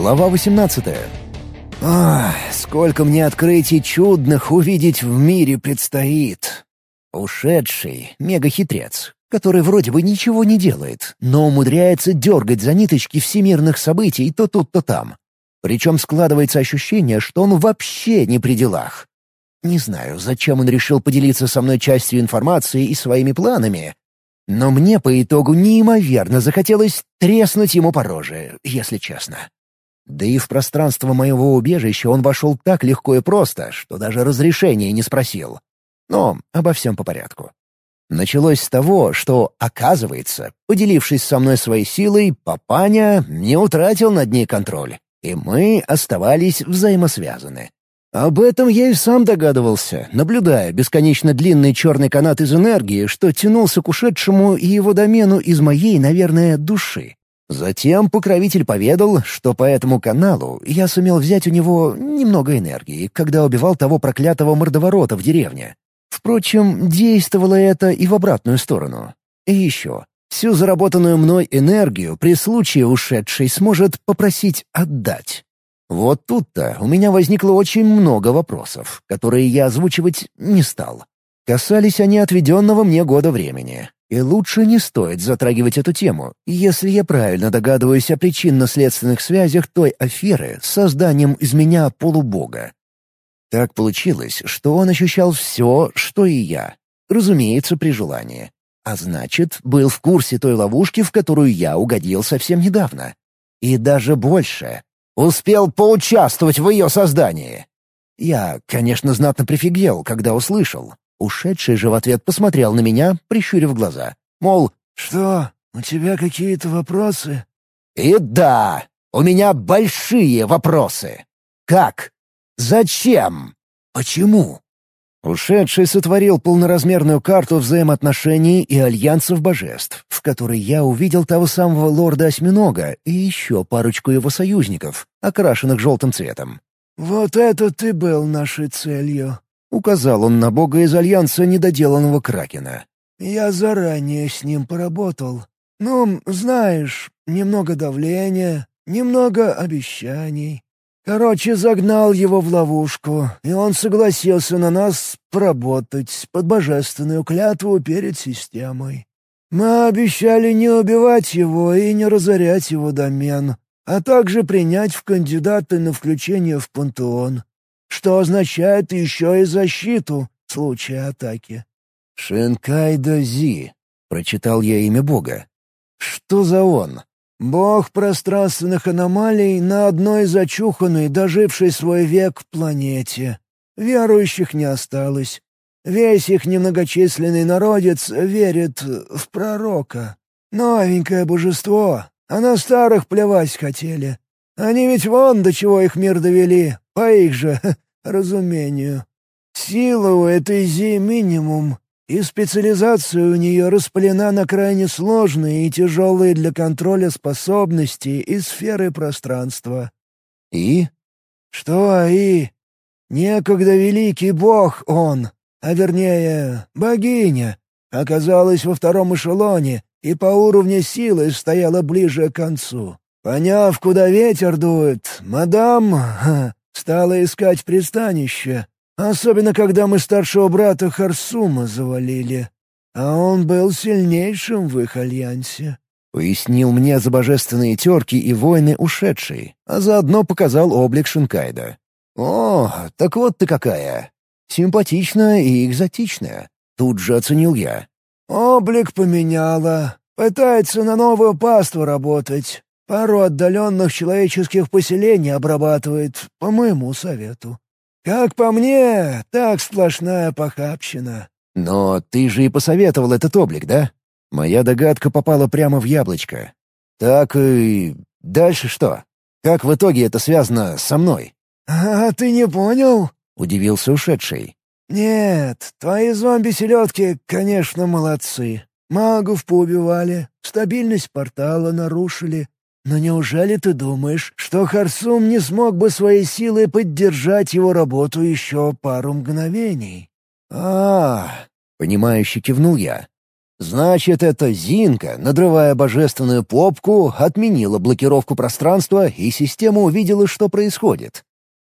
Глава 18 Ах, сколько мне открытий чудных увидеть в мире предстоит. Ушедший мега-хитрец, который вроде бы ничего не делает, но умудряется дергать за ниточки всемирных событий то тут, то там. Причем складывается ощущение, что он вообще не при делах. Не знаю, зачем он решил поделиться со мной частью информации и своими планами, но мне по итогу неимоверно захотелось треснуть ему по роже, если честно. Да и в пространство моего убежища он вошел так легко и просто, что даже разрешения не спросил. Но обо всем по порядку. Началось с того, что, оказывается, поделившись со мной своей силой, папаня не утратил над ней контроль, и мы оставались взаимосвязаны. Об этом я и сам догадывался, наблюдая бесконечно длинный черный канат из энергии, что тянулся к ушедшему и его домену из моей, наверное, души. Затем покровитель поведал, что по этому каналу я сумел взять у него немного энергии, когда убивал того проклятого мордоворота в деревне. Впрочем, действовало это и в обратную сторону. И еще. Всю заработанную мной энергию при случае ушедший сможет попросить отдать. Вот тут-то у меня возникло очень много вопросов, которые я озвучивать не стал. Касались они отведенного мне года времени. И лучше не стоит затрагивать эту тему, если я правильно догадываюсь о причинно-следственных связях той аферы с созданием из меня полубога. Так получилось, что он ощущал все, что и я. Разумеется, при желании. А значит, был в курсе той ловушки, в которую я угодил совсем недавно. И даже больше. Успел поучаствовать в ее создании. Я, конечно, знатно прифигел, когда услышал. Ушедший же в ответ посмотрел на меня, прищурив глаза. Мол, «Что, у тебя какие-то вопросы?» «И да, у меня большие вопросы. Как? Зачем? Почему?» Ушедший сотворил полноразмерную карту взаимоотношений и альянсов божеств, в которой я увидел того самого лорда-осьминога и еще парочку его союзников, окрашенных желтым цветом. «Вот это ты был нашей целью», — указал он на бога из Альянса недоделанного Кракена. «Я заранее с ним поработал. Ну, знаешь, немного давления, немного обещаний. Короче, загнал его в ловушку, и он согласился на нас поработать под божественную клятву перед системой. Мы обещали не убивать его и не разорять его домен, а также принять в кандидаты на включение в пантеон что означает еще и защиту в случае атаки. «Шинкайда Зи», — прочитал я имя Бога. «Что за он?» «Бог пространственных аномалий на одной зачуханной, дожившей свой век планете. Верующих не осталось. Весь их немногочисленный народец верит в пророка. Новенькое божество, а на старых плевать хотели. Они ведь вон до чего их мир довели, по их же разумению. Сила у этой Зи минимум, и специализация у нее распылена на крайне сложные и тяжелые для контроля способности и сферы пространства. И? Что «и»? Некогда великий бог он, а вернее, богиня, оказалась во втором эшелоне и по уровню силы стояла ближе к концу. Поняв, куда ветер дует, мадам ха, стала искать пристанище, особенно когда мы старшего брата Харсума завалили. А он был сильнейшим в их альянсе. Пояснил мне за божественные терки и войны ушедшие, а заодно показал облик Шинкайда. «О, так вот ты какая! Симпатичная и экзотичная!» Тут же оценил я. «Облик поменяла. Пытается на новую паству работать. Пару отдаленных человеческих поселений обрабатывает, по моему совету. Как по мне, так сплошная похабщина. Но ты же и посоветовал этот облик, да? Моя догадка попала прямо в яблочко. Так и... дальше что? Как в итоге это связано со мной? «А ты не понял?» — удивился ушедший. «Нет, твои зомби-селедки, конечно, молодцы. Магов поубивали, стабильность портала нарушили, но неужели ты думаешь, что Харсум не смог бы своей силой поддержать его работу еще пару мгновений? а, -а, понимающе кивнул я. Значит, эта Зинка, надрывая божественную попку, отменила блокировку пространства, и система увидела, что происходит.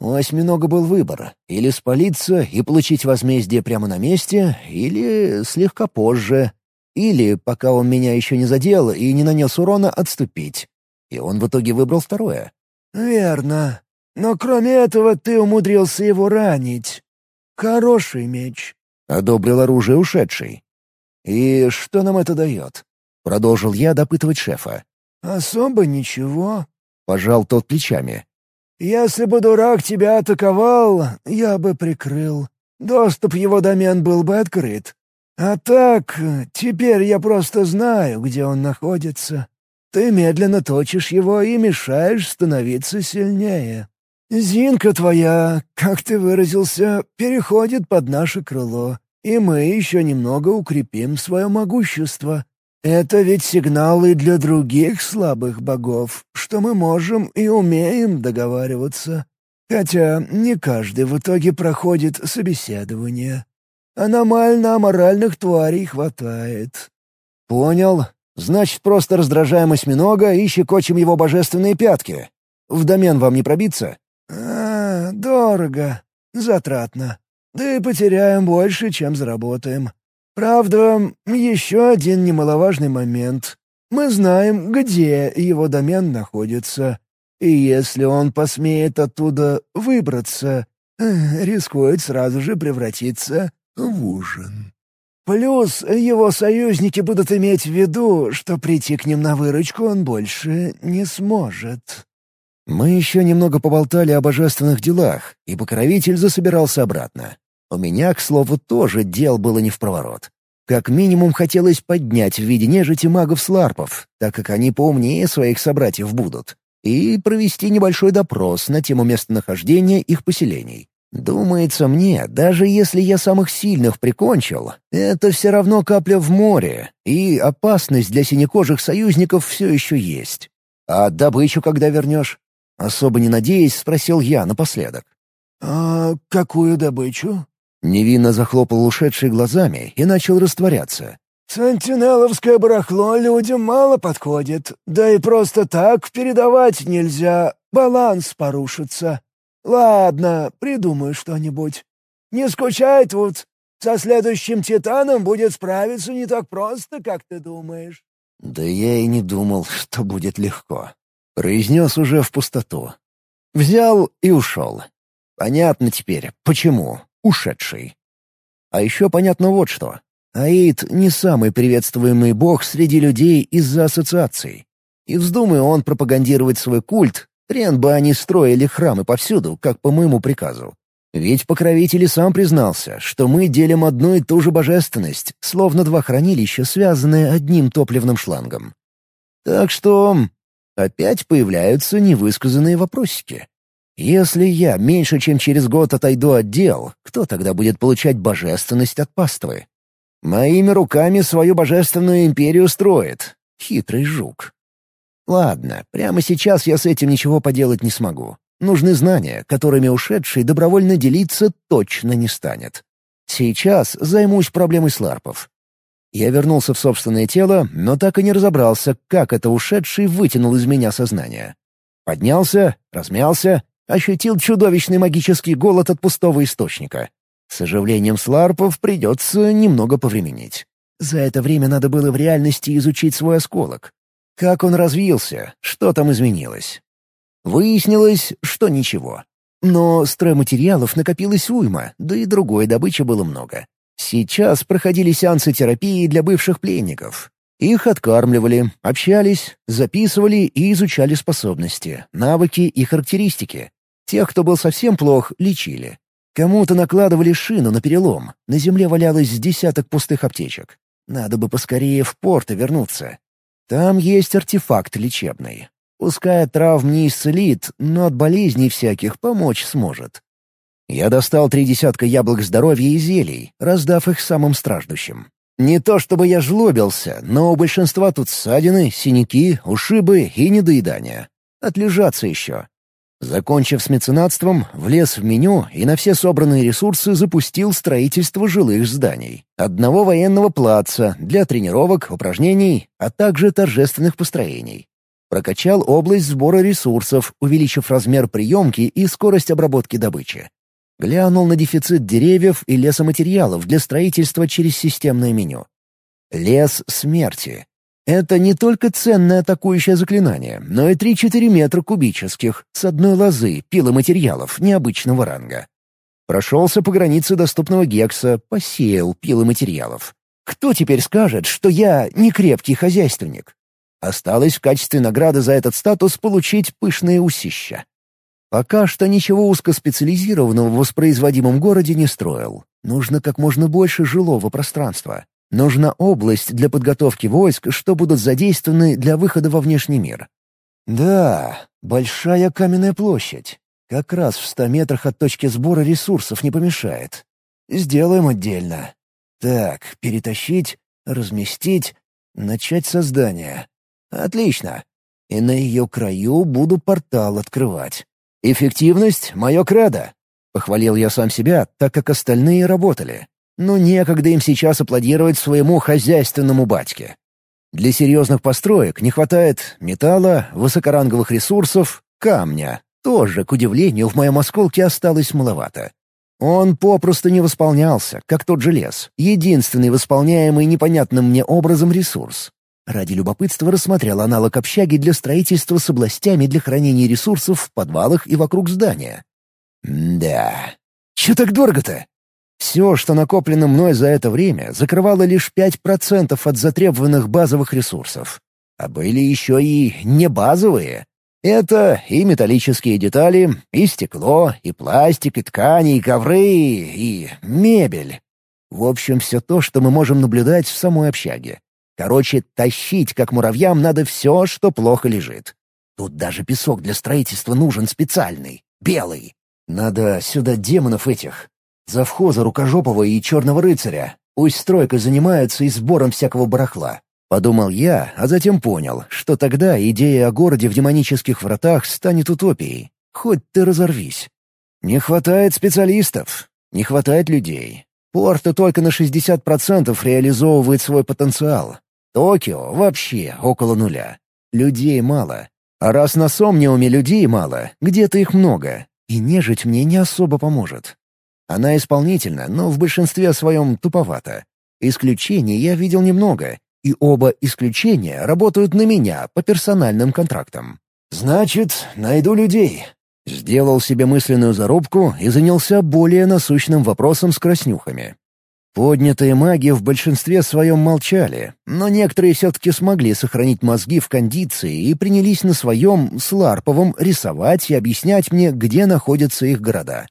У осьминога был выбор — или спалиться и получить возмездие прямо на месте, или слегка позже, или, пока он меня еще не задел и не нанес урона, отступить. И он в итоге выбрал второе. «Верно. Но кроме этого ты умудрился его ранить. Хороший меч», — одобрил оружие ушедший. «И что нам это дает?» — продолжил я допытывать шефа. «Особо ничего», — пожал тот плечами. «Если бы дурак тебя атаковал, я бы прикрыл. Доступ в его домен был бы открыт. А так, теперь я просто знаю, где он находится. Ты медленно точишь его и мешаешь становиться сильнее. Зинка твоя, как ты выразился, переходит под наше крыло и мы еще немного укрепим свое могущество. Это ведь сигналы для других слабых богов, что мы можем и умеем договариваться. Хотя не каждый в итоге проходит собеседование. Аномально-аморальных тварей хватает. Понял. Значит, просто раздражаем осьминога и щекочем его божественные пятки. В домен вам не пробиться? А, дорого. Затратно. Да и потеряем больше, чем заработаем. Правда, еще один немаловажный момент. Мы знаем, где его домен находится. И если он посмеет оттуда выбраться, э, рискует сразу же превратиться в ужин. Плюс его союзники будут иметь в виду, что прийти к ним на выручку он больше не сможет. Мы еще немного поболтали о божественных делах, и покровитель засобирался обратно. У меня, к слову, тоже дел было не в проворот. Как минимум хотелось поднять в виде нежити магов-сларпов, так как они поумнее своих собратьев будут, и провести небольшой допрос на тему местонахождения их поселений. Думается мне, даже если я самых сильных прикончил, это все равно капля в море, и опасность для синекожих союзников все еще есть. А добычу когда вернешь? Особо не надеясь, спросил я напоследок. «А какую добычу?» Невинно захлопал ушедший глазами и начал растворяться. «Сантинеловское барахло людям мало подходит, да и просто так передавать нельзя, баланс порушится. Ладно, придумаю что-нибудь. Не скучай тут, со следующим Титаном будет справиться не так просто, как ты думаешь». «Да я и не думал, что будет легко», — произнес уже в пустоту. Взял и ушел. Понятно теперь, почему ушедший. А еще понятно вот что. Аид — не самый приветствуемый бог среди людей из-за ассоциаций. И вздумай он пропагандировать свой культ, хрен бы они строили храмы повсюду, как по моему приказу. Ведь покровитель сам признался, что мы делим одну и ту же божественность, словно два хранилища, связанные одним топливным шлангом. Так что опять появляются невысказанные вопросики. Если я меньше чем через год отойду от дел, кто тогда будет получать божественность от паствы? Моими руками свою божественную империю строит. Хитрый жук. Ладно, прямо сейчас я с этим ничего поделать не смогу. Нужны знания, которыми ушедший добровольно делиться точно не станет. Сейчас займусь проблемой сларпов. Я вернулся в собственное тело, но так и не разобрался, как это ушедший вытянул из меня сознание. Поднялся, размялся ощутил чудовищный магический голод от пустого источника. С оживлением сларпов придется немного повременить. За это время надо было в реальности изучить свой осколок. Как он развился, что там изменилось. Выяснилось, что ничего. Но стройматериалов накопилось уйма, да и другой добычи было много. Сейчас проходили сеансы терапии для бывших пленников. Их откармливали, общались, записывали и изучали способности, навыки и характеристики. Тех, кто был совсем плох, лечили. Кому-то накладывали шину на перелом, на земле валялось десяток пустых аптечек. Надо бы поскорее в порт вернуться. Там есть артефакт лечебный. Пускай от травм не исцелит, но от болезней всяких помочь сможет. Я достал три десятка яблок здоровья и зелий, раздав их самым страждущим. Не то чтобы я жлобился, но у большинства тут ссадины, синяки, ушибы и недоедания. Отлежаться еще. Закончив с меценатством, влез в меню и на все собранные ресурсы запустил строительство жилых зданий. Одного военного плаца для тренировок, упражнений, а также торжественных построений. Прокачал область сбора ресурсов, увеличив размер приемки и скорость обработки добычи. Глянул на дефицит деревьев и лесоматериалов для строительства через системное меню. Лес смерти. Это не только ценное атакующее заклинание, но и 3-4 метра кубических, с одной лозы, пиломатериалов необычного ранга. Прошелся по границе доступного гекса, посеял пилы материалов. Кто теперь скажет, что я не крепкий хозяйственник? Осталось в качестве награды за этот статус получить пышные усища. Пока что ничего узкоспециализированного в воспроизводимом городе не строил. Нужно как можно больше жилого пространства. Нужна область для подготовки войск, что будут задействованы для выхода во внешний мир. Да, большая каменная площадь. Как раз в ста метрах от точки сбора ресурсов не помешает. Сделаем отдельно. Так, перетащить, разместить, начать создание. Отлично. И на ее краю буду портал открывать. Эффективность — мое кредо. Похвалил я сам себя, так как остальные работали но некогда им сейчас аплодировать своему хозяйственному батьке. Для серьезных построек не хватает металла, высокоранговых ресурсов, камня. Тоже, к удивлению, в моем осколке осталось маловато. Он попросту не восполнялся, как тот же лес, единственный восполняемый непонятным мне образом ресурс. Ради любопытства рассмотрел аналог общаги для строительства с областями для хранения ресурсов в подвалах и вокруг здания. М да. Чё так дорого-то? Все, что накоплено мной за это время, закрывало лишь 5% от затребованных базовых ресурсов. А были еще и небазовые. Это и металлические детали, и стекло, и пластик, и ткани, и ковры, и мебель. В общем, все то, что мы можем наблюдать в самой общаге. Короче, тащить, как муравьям, надо все, что плохо лежит. Тут даже песок для строительства нужен специальный, белый. Надо сюда демонов этих, Завхоза Рукожопого и Черного Рыцаря. Пусть стройкой занимаются и сбором всякого барахла. Подумал я, а затем понял, что тогда идея о городе в демонических вратах станет утопией. Хоть ты разорвись. Не хватает специалистов, не хватает людей. Порто только на 60% реализовывает свой потенциал. Токио вообще около нуля. Людей мало. А раз на Сомниуме людей мало, где-то их много. И нежить мне не особо поможет. Она исполнительна, но в большинстве своем туповата. Исключений я видел немного, и оба исключения работают на меня по персональным контрактам. «Значит, найду людей». Сделал себе мысленную зарубку и занялся более насущным вопросом с краснюхами. Поднятые маги в большинстве своем молчали, но некоторые все-таки смогли сохранить мозги в кондиции и принялись на своем, с Ларповым, рисовать и объяснять мне, где находятся их города.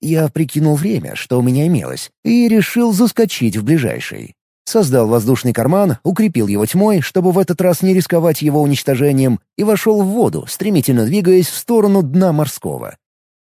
Я прикинул время, что у меня имелось, и решил заскочить в ближайший. Создал воздушный карман, укрепил его тьмой, чтобы в этот раз не рисковать его уничтожением, и вошел в воду, стремительно двигаясь в сторону дна морского.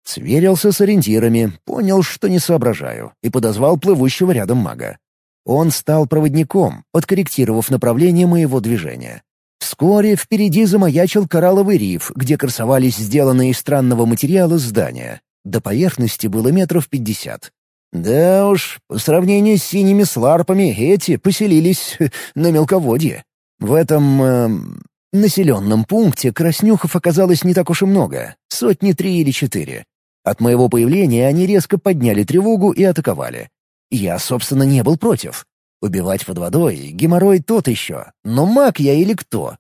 Сверился с ориентирами, понял, что не соображаю, и подозвал плывущего рядом мага. Он стал проводником, подкорректировав направление моего движения. Вскоре впереди замаячил коралловый риф, где красовались сделанные из странного материала здания. До поверхности было метров пятьдесят. Да уж, по сравнению с синими сларпами, эти поселились на мелководье. В этом... Э, населенном пункте краснюхов оказалось не так уж и много, сотни три или четыре. От моего появления они резко подняли тревогу и атаковали. Я, собственно, не был против. Убивать под водой — геморрой тот еще, но маг я или кто?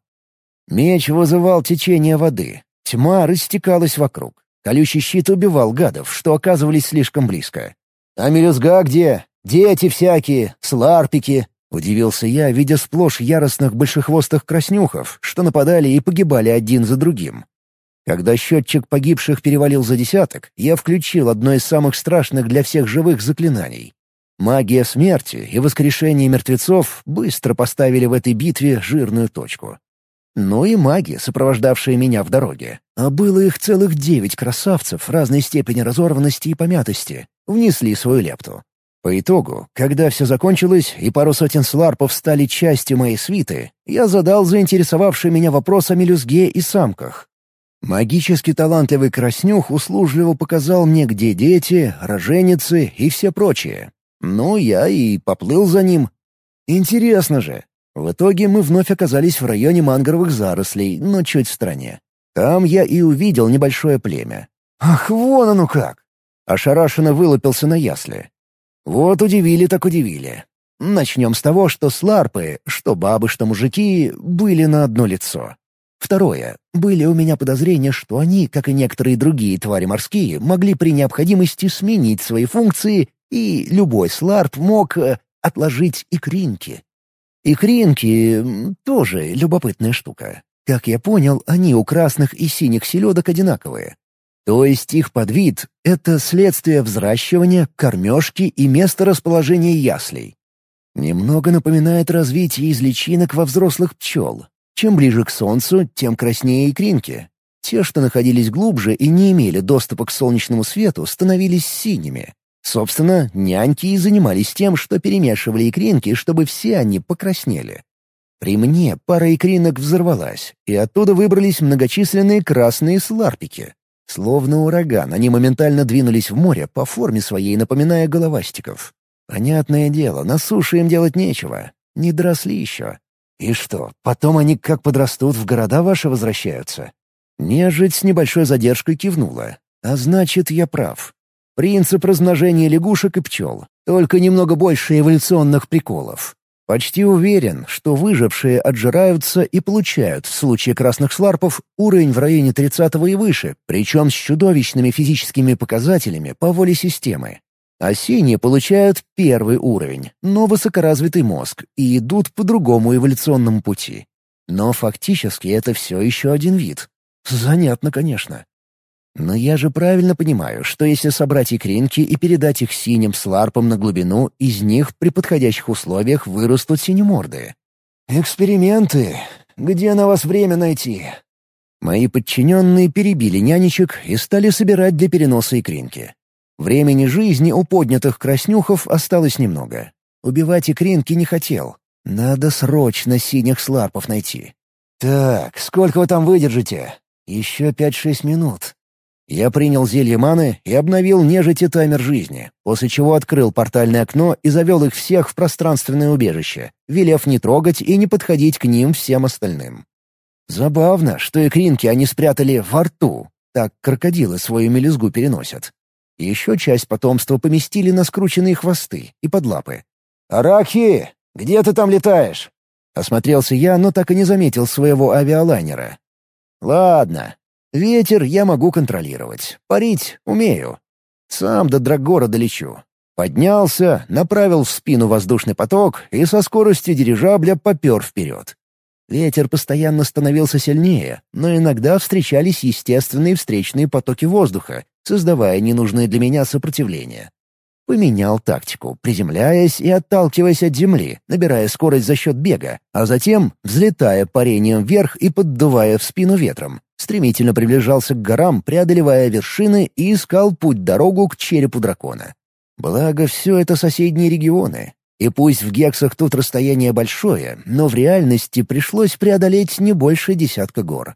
Меч вызывал течение воды, тьма растекалась вокруг. Колючий щит убивал гадов, что оказывались слишком близко. «А мелюзга где? Дети всякие, сларпики!» — удивился я, видя сплошь яростных большехвостых краснюхов, что нападали и погибали один за другим. Когда счетчик погибших перевалил за десяток, я включил одно из самых страшных для всех живых заклинаний. Магия смерти и воскрешение мертвецов быстро поставили в этой битве жирную точку но и маги, сопровождавшие меня в дороге. А было их целых девять красавцев разной степени разорванности и помятости, внесли свою лепту. По итогу, когда все закончилось и пару сотен сларпов стали частью моей свиты, я задал заинтересовавший меня вопрос о мелюзге и самках. Магически талантливый Краснюх услужливо показал мне, где дети, роженицы и все прочее. Ну, я и поплыл за ним. Интересно же. В итоге мы вновь оказались в районе мангровых зарослей, но чуть в стороне. Там я и увидел небольшое племя. Ах, вон оно как! Ошарашенно вылупился на ясли. Вот удивили так удивили. Начнем с того, что сларпы, что бабы, что мужики, были на одно лицо. Второе. Были у меня подозрения, что они, как и некоторые другие твари морские, могли при необходимости сменить свои функции, и любой сларп мог э, отложить икринки. Икринки — тоже любопытная штука. Как я понял, они у красных и синих селедок одинаковые. То есть их подвид — это следствие взращивания, кормежки и места расположения яслей. Немного напоминает развитие из личинок во взрослых пчел. Чем ближе к Солнцу, тем краснее икринки. Те, что находились глубже и не имели доступа к солнечному свету, становились синими. Собственно, няньки и занимались тем, что перемешивали икринки, чтобы все они покраснели. При мне пара икринок взорвалась, и оттуда выбрались многочисленные красные сларпики. Словно ураган, они моментально двинулись в море, по форме своей напоминая головастиков. Понятное дело, на суше им делать нечего. Не доросли еще. «И что, потом они как подрастут, в города ваши возвращаются?» Нежить с небольшой задержкой кивнула. «А значит, я прав. Принцип размножения лягушек и пчел. Только немного больше эволюционных приколов. Почти уверен, что выжившие отжираются и получают, в случае красных сларпов, уровень в районе 30 и выше, причем с чудовищными физическими показателями по воле системы. А синие получают первый уровень, но высокоразвитый мозг, и идут по другому эволюционному пути. Но фактически это все еще один вид. Занятно, конечно. Но я же правильно понимаю, что если собрать икринки и передать их синим сларпам на глубину, из них при подходящих условиях вырастут синеморды. «Эксперименты. Где на вас время найти?» Мои подчиненные перебили нянечек и стали собирать для переноса икринки. Времени жизни у поднятых краснюхов осталось немного. Убивать икринки не хотел. Надо срочно синих сларпов найти. «Так, сколько вы там выдержите?» «Еще пять-шесть минут». Я принял зелье маны и обновил нежити таймер жизни, после чего открыл портальное окно и завел их всех в пространственное убежище, велев не трогать и не подходить к ним всем остальным. Забавно, что икринки они спрятали во рту, так крокодилы свою мелюзгу переносят. Еще часть потомства поместили на скрученные хвосты и под лапы. «Арахи, где ты там летаешь?» Осмотрелся я, но так и не заметил своего авиалайнера. «Ладно. Ветер я могу контролировать. Парить умею. Сам до Драгора долечу. Поднялся, направил в спину воздушный поток и со скоростью дирижабля попер вперед. Ветер постоянно становился сильнее, но иногда встречались естественные встречные потоки воздуха, создавая ненужное для меня сопротивление. Поменял тактику, приземляясь и отталкиваясь от земли, набирая скорость за счет бега, а затем, взлетая парением вверх и поддувая в спину ветром, стремительно приближался к горам, преодолевая вершины и искал путь-дорогу к черепу дракона. Благо, все это соседние регионы. И пусть в гексах тут расстояние большое, но в реальности пришлось преодолеть не больше десятка гор.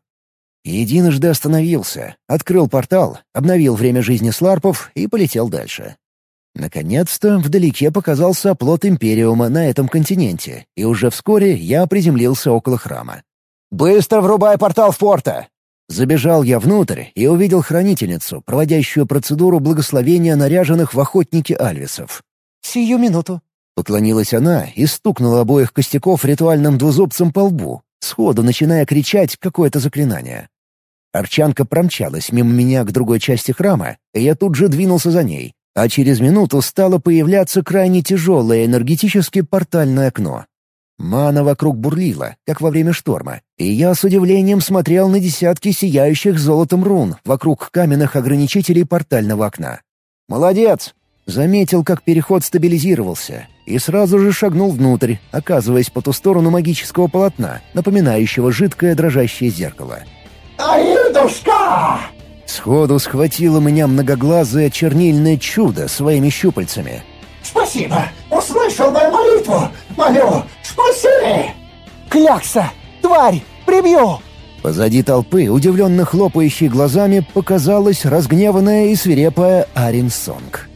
Единожды остановился, открыл портал, обновил время жизни сларпов и полетел дальше. Наконец-то вдалеке показался оплот Империума на этом континенте, и уже вскоре я приземлился около храма. «Быстро врубай портал в порта!» Забежал я внутрь и увидел хранительницу, проводящую процедуру благословения наряженных в охотники альвисов. «Сию минуту», — поклонилась она и стукнула обоих костяков ритуальным двузубцем по лбу, сходу начиная кричать какое-то заклинание. Арчанка промчалась мимо меня к другой части храма, и я тут же двинулся за ней, а через минуту стало появляться крайне тяжелое энергетически портальное окно. Мана вокруг бурлила, как во время шторма, и я с удивлением смотрел на десятки сияющих золотом рун вокруг каменных ограничителей портального окна. «Молодец!» Заметил, как переход стабилизировался, и сразу же шагнул внутрь, оказываясь по ту сторону магического полотна, напоминающего жидкое дрожащее зеркало. «Аидушка!» Сходу схватило меня многоглазое чернильное чудо своими щупальцами. «Спасибо! Услышал мою молитву! Молю, спаси!» «Клякса! Тварь! Прибью!» Позади толпы, удивленно хлопающей глазами, показалась разгневанная и свирепая Арин Сонг.